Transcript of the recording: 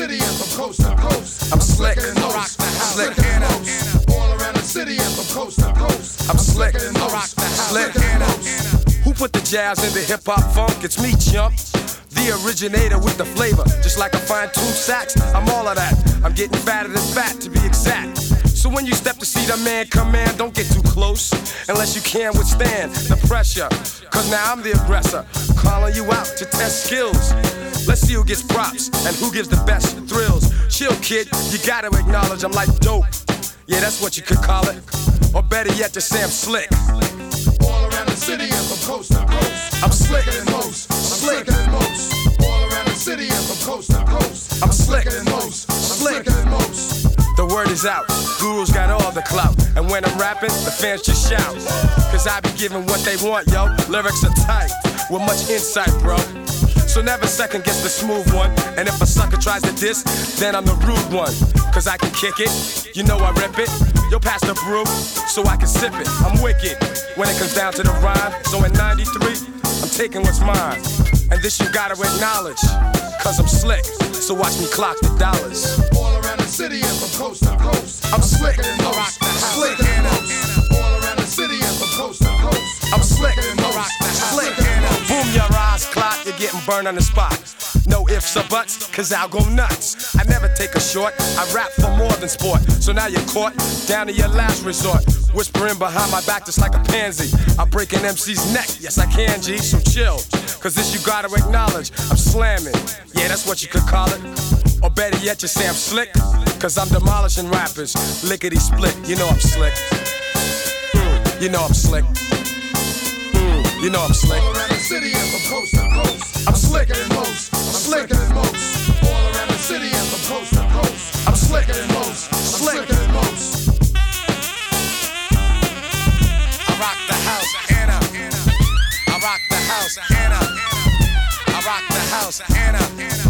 city and from coast to coast. I'm slick. I rock the house. Slick. most. All around the city and from coast to coast. I'm slick. I rock the house. Slick. than. Who put the jazz in the hip hop funk? It's me, chump. The originator with the flavor, just like a fine tuned sax. I'm all of that. I'm getting fatter than fat, to be exact. So when you step to see the man command, don't get too close unless you can withstand the pressure. Cause now I'm the aggressor, calling you out to test skills. Let's see who gets props and who gives the best thrills. Chill, kid, you gotta acknowledge I'm like dope. Yeah, that's what you could call it. Or better yet, to say I'm slick. All around the city and from coast to coast. I'm slicker than most. I'm slicker than most. Word is out. Guru's got all the clout. And when I'm rapping, the fans just shout. Cause I be giving what they want, yo. Lyrics are tight. With much insight, bro. So never second guess the smooth one. And if a sucker tries to diss, then I'm the rude one. Cause I can kick it. You know I rip it. Yo, pass the brew so I can sip it. I'm wicked when it comes down to the rhyme. So in 93, I'm taking what's mine. And this you gotta acknowledge. Cause I'm slick. So watch me clock the dollars. City and from coast to coast. I'm slick. I'm house. slicker than most. All around the city and from coast to coast. I'm slick. the house. slicker than most. Boom your eyes, clock, you're getting burned on the spot. No ifs or buts, cause I'll go nuts. I never take a short, I rap for more than sport. So now you're caught, down to your last resort. Whispering behind my back just like a pansy. I break an MC's neck, yes I can, G, so chill. Cause this you gotta acknowledge, I'm slamming. Yeah, that's what you could call it. Or better yet, you say I'm slick. Cause I'm demolishing rappers, lickety split. You know I'm slick. Mm, you know I'm slick. Mm, you know I'm slick. City and from coast to coast. I'm slicker than most. I'm slicker than most. All around the city and from coast to coast. I'm slicker than most. I'm slicker than most. I rock the house, Anna. I rock the house, Anna. I rock the house, Anna.